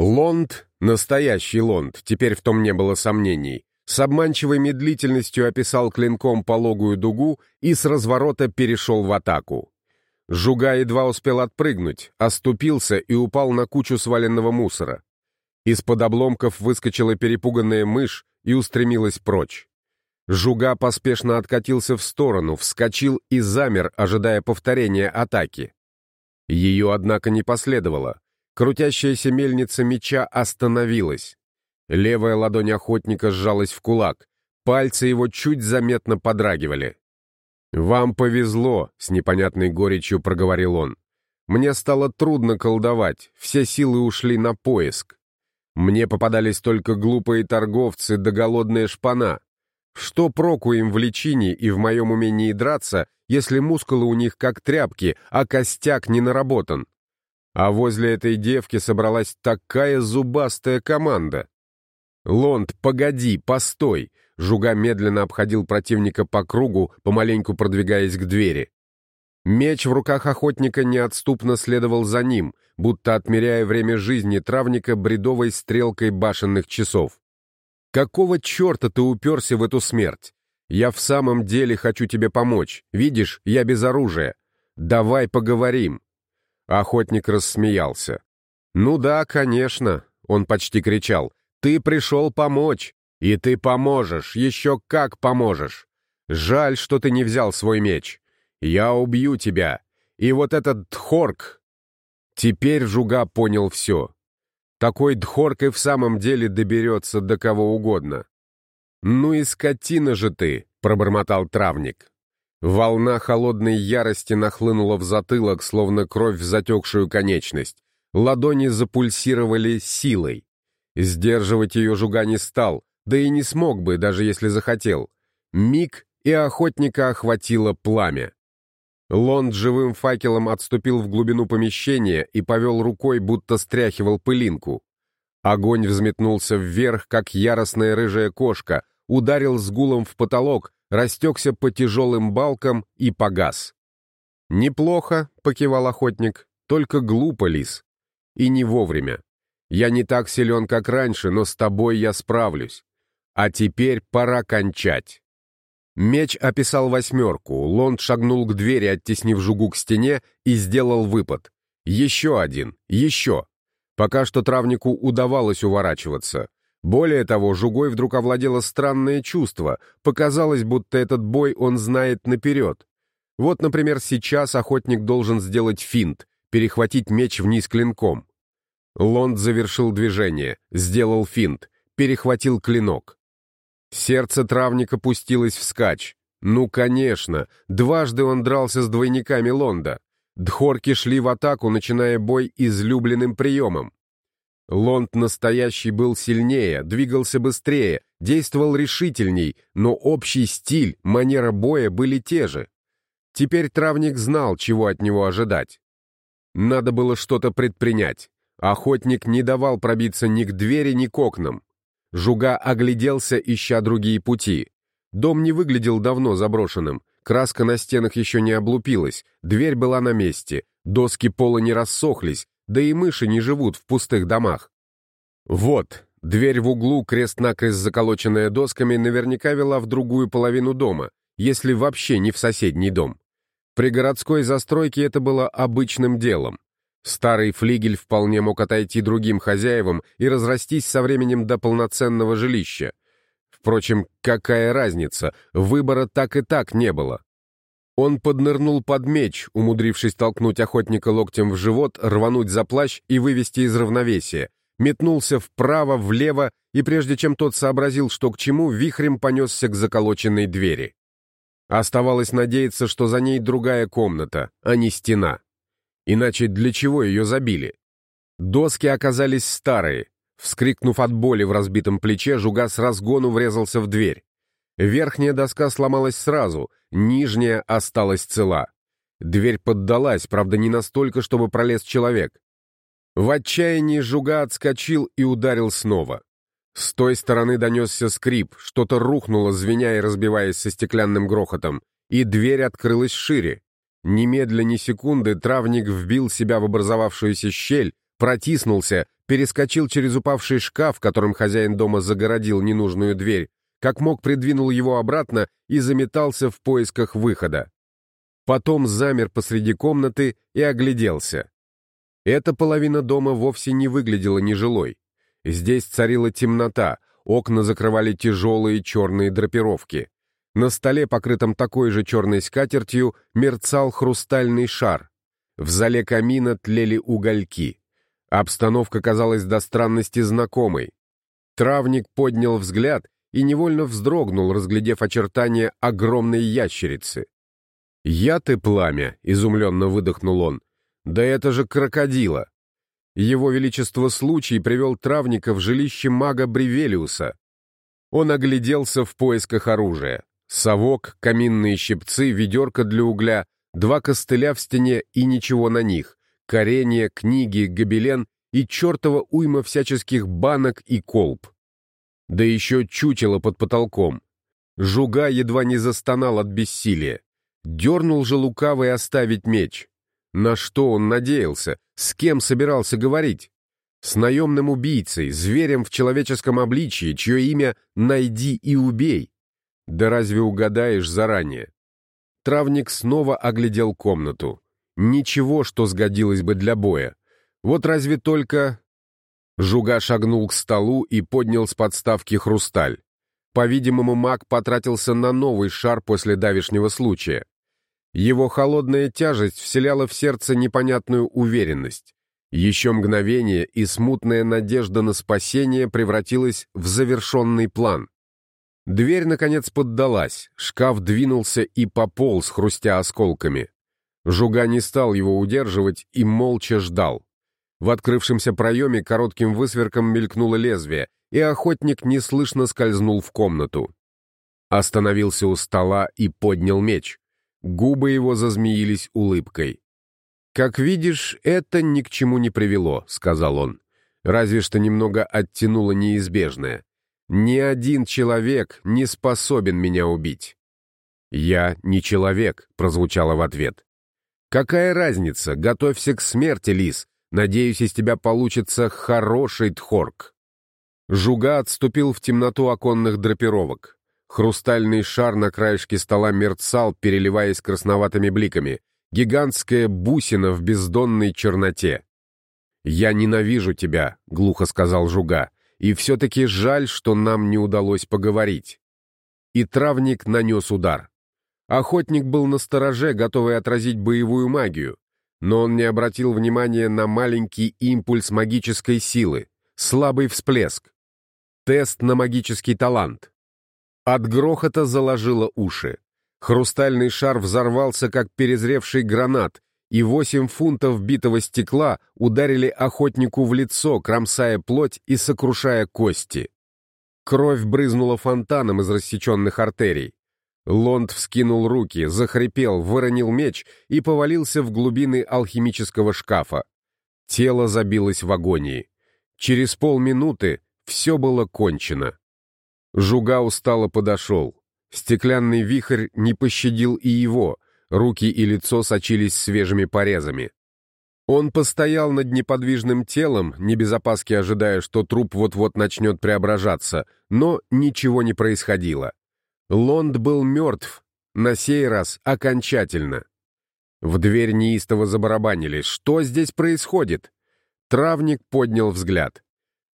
Лонд, настоящий Лонд, теперь в том не было сомнений, с обманчивой медлительностью описал клинком пологую дугу и с разворота перешел в атаку. Жуга едва успел отпрыгнуть, оступился и упал на кучу сваленного мусора. Из-под обломков выскочила перепуганная мышь и устремилась прочь. Жуга поспешно откатился в сторону, вскочил и замер, ожидая повторения атаки. Ее, однако, не последовало. Крутящаяся мельница меча остановилась. Левая ладонь охотника сжалась в кулак. Пальцы его чуть заметно подрагивали. «Вам повезло», — с непонятной горечью проговорил он. «Мне стало трудно колдовать, все силы ушли на поиск. Мне попадались только глупые торговцы да голодная шпана. Что проку им в личине и в моем умении драться, если мускулы у них как тряпки, а костяк не наработан? А возле этой девки собралась такая зубастая команда. «Лонд, погоди, постой!» Жуга медленно обходил противника по кругу, помаленьку продвигаясь к двери. Меч в руках охотника неотступно следовал за ним, будто отмеряя время жизни травника бредовой стрелкой башенных часов. «Какого черта ты уперся в эту смерть? Я в самом деле хочу тебе помочь. Видишь, я без оружия. Давай поговорим». Охотник рассмеялся. «Ну да, конечно», — он почти кричал. «Ты пришел помочь, и ты поможешь, еще как поможешь. Жаль, что ты не взял свой меч. Я убью тебя. И вот этот Дхорк...» Теперь Жуга понял все. Такой Дхорк и в самом деле доберется до кого угодно. «Ну и скотина же ты!» — пробормотал травник. Волна холодной ярости нахлынула в затылок, словно кровь в затекшую конечность. Ладони запульсировали силой. Сдерживать ее жуга не стал, да и не смог бы, даже если захотел. Миг, и охотника охватило пламя. Лонд живым факелом отступил в глубину помещения и повел рукой, будто стряхивал пылинку. Огонь взметнулся вверх, как яростная рыжая кошка, ударил с гулом в потолок, растекся по тяжелым балкам и погас. «Неплохо», — покивал охотник, — «только глупо, лис. И не вовремя. Я не так силен, как раньше, но с тобой я справлюсь. А теперь пора кончать». Меч описал восьмерку, Лонд шагнул к двери, оттеснив жугу к стене, и сделал выпад. Еще один, еще. Пока что травнику удавалось уворачиваться. Более того, Жугой вдруг овладело странное чувство. Показалось, будто этот бой он знает наперед. Вот, например, сейчас охотник должен сделать финт, перехватить меч вниз клинком. Лонд завершил движение, сделал финт, перехватил клинок. Сердце травника пустилось вскачь. Ну, конечно, дважды он дрался с двойниками Лонда. Дхорки шли в атаку, начиная бой излюбленным приемом. Лонд настоящий был сильнее, двигался быстрее, действовал решительней, но общий стиль, манера боя были те же. Теперь травник знал, чего от него ожидать. Надо было что-то предпринять. Охотник не давал пробиться ни к двери, ни к окнам. Жуга огляделся, ища другие пути. Дом не выглядел давно заброшенным, краска на стенах еще не облупилась, дверь была на месте, доски пола не рассохлись, да и мыши не живут в пустых домах. Вот, дверь в углу, крест-накрест заколоченная досками, наверняка вела в другую половину дома, если вообще не в соседний дом. При городской застройке это было обычным делом. Старый флигель вполне мог отойти другим хозяевам и разрастись со временем до полноценного жилища. Впрочем, какая разница, выбора так и так не было. Он поднырнул под меч, умудрившись толкнуть охотника локтем в живот, рвануть за плащ и вывести из равновесия. Метнулся вправо, влево, и прежде чем тот сообразил, что к чему, вихрем понесся к заколоченной двери. Оставалось надеяться, что за ней другая комната, а не стена. Иначе для чего ее забили? Доски оказались старые. Вскрикнув от боли в разбитом плече, Жуга с разгону врезался в дверь. Верхняя доска сломалась сразу, нижняя осталась цела. Дверь поддалась, правда, не настолько, чтобы пролез человек. В отчаянии Жуга отскочил и ударил снова. С той стороны донесся скрип, что-то рухнуло, звеня и разбиваясь со стеклянным грохотом, и дверь открылась шире. Немедля ни секунды травник вбил себя в образовавшуюся щель, протиснулся, перескочил через упавший шкаф, которым хозяин дома загородил ненужную дверь, как мог придвинул его обратно и заметался в поисках выхода. Потом замер посреди комнаты и огляделся. Эта половина дома вовсе не выглядела нежилой. Здесь царила темнота, окна закрывали тяжелые черные драпировки. На столе, покрытом такой же черной скатертью, мерцал хрустальный шар. В зале камина тлели угольки. Обстановка казалась до странности знакомой. Травник поднял взгляд и невольно вздрогнул, разглядев очертания огромной ящерицы. «Я ты пламя!» — изумленно выдохнул он. «Да это же крокодила!» Его Величество случай привел травника в жилище мага Бревелиуса. Он огляделся в поисках оружия. Совок, каминные щипцы, ведерко для угля, два костыля в стене и ничего на них, коренья, книги, гобелен и чертова уйма всяческих банок и колб. Да еще чучело под потолком. Жуга едва не застонал от бессилия. Дернул же лукавый оставить меч. На что он надеялся? С кем собирался говорить? С наемным убийцей, зверем в человеческом обличии, чье имя «Найди и убей». Да разве угадаешь заранее? Травник снова оглядел комнату. Ничего, что сгодилось бы для боя. Вот разве только... Жуга шагнул к столу и поднял с подставки хрусталь. По-видимому, маг потратился на новый шар после давешнего случая. Его холодная тяжесть вселяла в сердце непонятную уверенность. Еще мгновение, и смутная надежда на спасение превратилась в завершенный план. Дверь, наконец, поддалась, шкаф двинулся и пополз, хрустя осколками. Жуга не стал его удерживать и молча ждал. В открывшемся проеме коротким высверком мелькнуло лезвие, и охотник неслышно скользнул в комнату. Остановился у стола и поднял меч. Губы его зазмеились улыбкой. «Как видишь, это ни к чему не привело», — сказал он. «Разве что немного оттянуло неизбежное. Ни один человек не способен меня убить. «Я не человек», — прозвучало в ответ. «Какая разница? Готовься к смерти, лис. Надеюсь, из тебя получится хороший тхорк». Жуга отступил в темноту оконных драпировок. Хрустальный шар на краешке стола мерцал, переливаясь красноватыми бликами. Гигантская бусина в бездонной черноте. «Я ненавижу тебя», — глухо сказал Жуга. И все-таки жаль, что нам не удалось поговорить. И травник нанес удар. Охотник был на стороже, готовый отразить боевую магию, но он не обратил внимания на маленький импульс магической силы, слабый всплеск. Тест на магический талант. От грохота заложило уши. Хрустальный шар взорвался, как перезревший гранат, и восемь фунтов битого стекла ударили охотнику в лицо, кромсая плоть и сокрушая кости. Кровь брызнула фонтаном из рассеченных артерий. Лонд вскинул руки, захрипел, выронил меч и повалился в глубины алхимического шкафа. Тело забилось в агонии. Через полминуты все было кончено. Жуга устало подошел. Стеклянный вихрь не пощадил и его — Руки и лицо сочились свежими порезами. Он постоял над неподвижным телом, не без опаски ожидая, что труп вот-вот начнет преображаться, но ничего не происходило. Лонд был мертв, на сей раз окончательно. В дверь неистово забарабанили. Что здесь происходит? Травник поднял взгляд.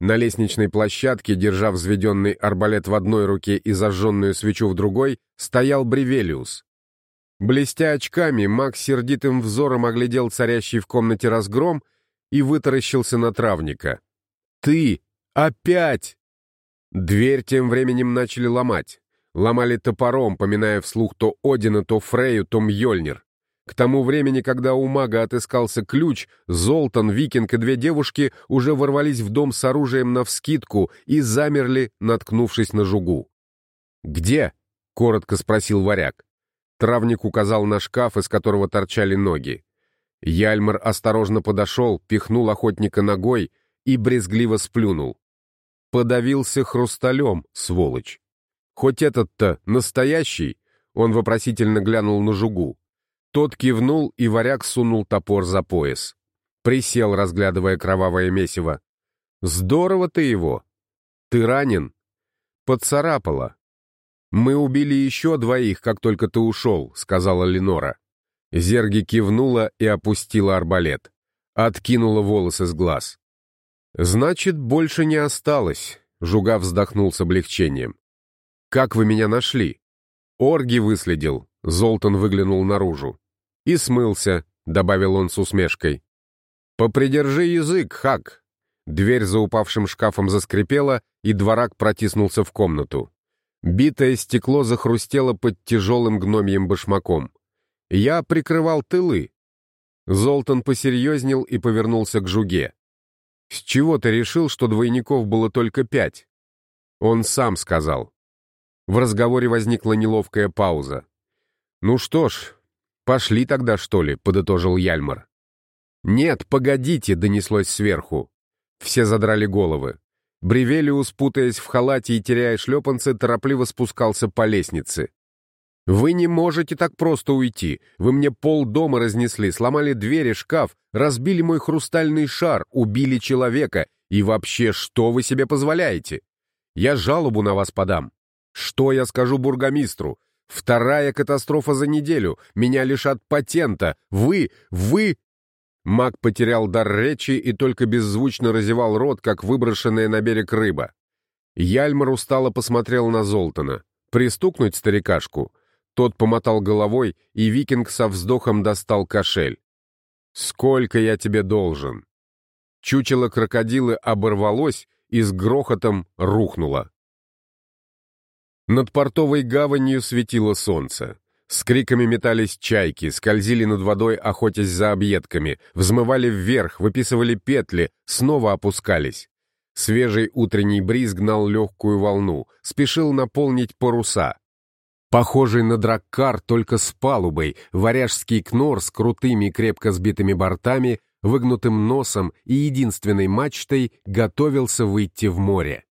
На лестничной площадке, держа взведенный арбалет в одной руке и зажженную свечу в другой, стоял Бревелиус. Блестя очками, Макс сердитым взором оглядел царящий в комнате разгром и вытаращился на травника. «Ты! Опять!» Дверь тем временем начали ломать. Ломали топором, поминая вслух то Одина, то Фрею, то Мьёльнир. К тому времени, когда у мага отыскался ключ, Золтан, Викинг и две девушки уже ворвались в дом с оружием навскидку и замерли, наткнувшись на жугу. «Где?» — коротко спросил варяг. Травник указал на шкаф, из которого торчали ноги. Яльмар осторожно подошел, пихнул охотника ногой и брезгливо сплюнул. Подавился хрусталем, сволочь. Хоть этот-то настоящий, он вопросительно глянул на жугу. Тот кивнул, и варяг сунул топор за пояс. присел, разглядывая кровавое месиво. «Здорово ты его! Ты ранен?» «Поцарапало». «Мы убили еще двоих, как только ты ушел», — сказала Ленора. Зерги кивнула и опустила арбалет. Откинула волосы с глаз. «Значит, больше не осталось», — Жуга вздохнул с облегчением. «Как вы меня нашли?» «Орги выследил», — Золтан выглянул наружу. «И смылся», — добавил он с усмешкой. «Попридержи язык, Хак!» Дверь за упавшим шкафом заскрипела, и дворак протиснулся в комнату. Битое стекло захрустело под тяжелым гномьим башмаком. Я прикрывал тылы. Золтан посерьезнел и повернулся к Жуге. «С чего ты решил, что двойников было только пять?» Он сам сказал. В разговоре возникла неловкая пауза. «Ну что ж, пошли тогда, что ли?» — подытожил Яльмар. «Нет, погодите!» — донеслось сверху. Все задрали головы. Бревелиус, путаясь в халате и теряя шлепанцы, торопливо спускался по лестнице. «Вы не можете так просто уйти. Вы мне пол дома разнесли, сломали двери, шкаф, разбили мой хрустальный шар, убили человека. И вообще, что вы себе позволяете? Я жалобу на вас подам. Что я скажу бургомистру? Вторая катастрофа за неделю. Меня лишат патента. Вы, вы Маг потерял дар речи и только беззвучно разевал рот, как выброшенная на берег рыба. Яльмар устало посмотрел на Золтана. Пристукнуть старикашку? Тот помотал головой, и викинг со вздохом достал кошель. «Сколько я тебе должен?» Чучело крокодилы оборвалось и с грохотом рухнуло. Над портовой гаванью светило солнце. С криками метались чайки, скользили над водой, охотясь за объедками, взмывали вверх, выписывали петли, снова опускались. Свежий утренний бриз гнал легкую волну, спешил наполнить паруса. Похожий на драккар, только с палубой, варяжский кнор с крутыми крепко сбитыми бортами, выгнутым носом и единственной мачтой готовился выйти в море.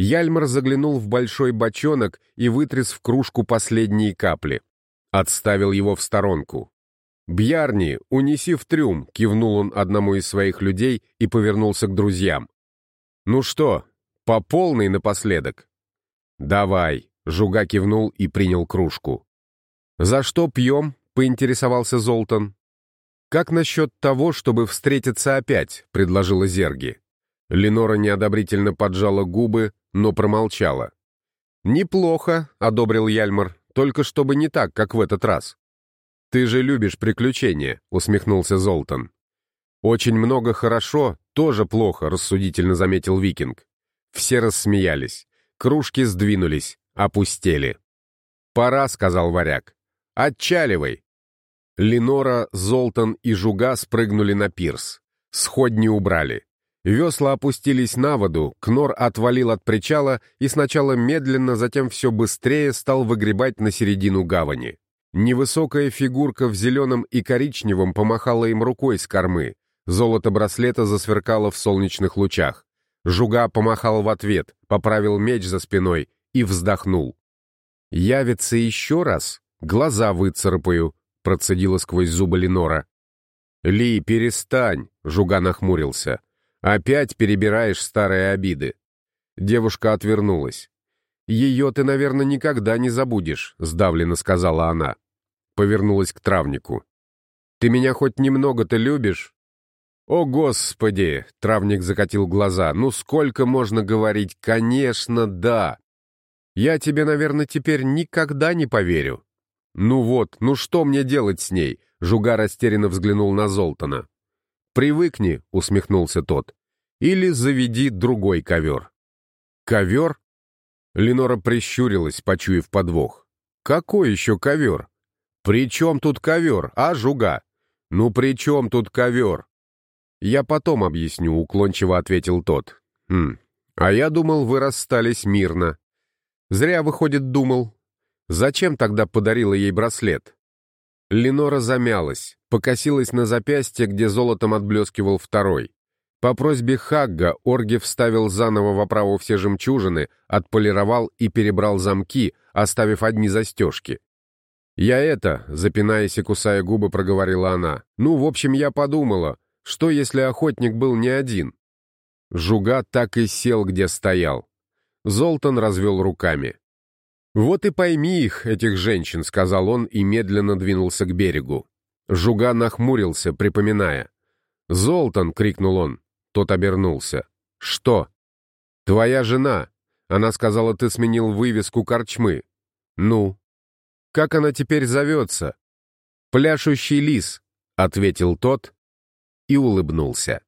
Яльмар заглянул в большой бочонок и вытряс в кружку последние капли. Отставил его в сторонку. «Бьярни, унеси в трюм», — кивнул он одному из своих людей и повернулся к друзьям. «Ну что, по полной напоследок?» «Давай», — Жуга кивнул и принял кружку. «За что пьем?» — поинтересовался Золтан. «Как насчет того, чтобы встретиться опять?» — предложила Зерги. Ленора неодобрительно поджала губы, но промолчала. «Неплохо», — одобрил Яльмар. Только чтобы не так, как в этот раз. «Ты же любишь приключения», — усмехнулся Золтан. «Очень много хорошо, тоже плохо», — рассудительно заметил Викинг. Все рассмеялись. Кружки сдвинулись, опустели. «Пора», — сказал варяг. «Отчаливай!» Ленора, Золтан и Жуга спрыгнули на пирс. Сходни убрали. Весла опустились на воду, Кнор отвалил от причала и сначала медленно, затем все быстрее стал выгребать на середину гавани. Невысокая фигурка в зеленом и коричневом помахала им рукой с кормы. Золото браслета засверкало в солнечных лучах. Жуга помахал в ответ, поправил меч за спиной и вздохнул. «Явится еще раз? Глаза выцарапаю», — процедила сквозь зубы Ленора. «Ли, перестань», — Жуга нахмурился. Опять перебираешь старые обиды. Девушка отвернулась. «Ее ты, наверное, никогда не забудешь», — сдавленно сказала она. Повернулась к травнику. «Ты меня хоть немного-то любишь?» «О, Господи!» — травник закатил глаза. «Ну сколько можно говорить? Конечно, да!» «Я тебе, наверное, теперь никогда не поверю». «Ну вот, ну что мне делать с ней?» Жуга растерянно взглянул на Золтана. «Привыкни», — усмехнулся тот. «Или заведи другой ковер». «Ковер?» Ленора прищурилась, почуяв подвох. «Какой еще ковер?» «При чем тут ковер, а, жуга?» «Ну при чем тут ковер?» «Я потом объясню», — уклончиво ответил тот. «Хм, а я думал, вы расстались мирно». «Зря, выходит, думал. Зачем тогда подарила ей браслет?» Ленора замялась, покосилась на запястье, где золотом отблескивал второй. По просьбе Хагга Орги вставил заново в оправу все жемчужины, отполировал и перебрал замки, оставив одни застежки. «Я это», — запинаясь и кусая губы, проговорила она. «Ну, в общем, я подумала, Что, если охотник был не один? Жуга так и сел, где стоял. Золтан развел руками. «Вот и пойми их, этих женщин», — сказал он и медленно двинулся к берегу. Жуга нахмурился, припоминая. «Золтан!» — крикнул он. Тот обернулся. «Что?» «Твоя жена. Она сказала, ты сменил вывеску корчмы». «Ну?» «Как она теперь зовется?» «Пляшущий лис», — ответил тот и улыбнулся.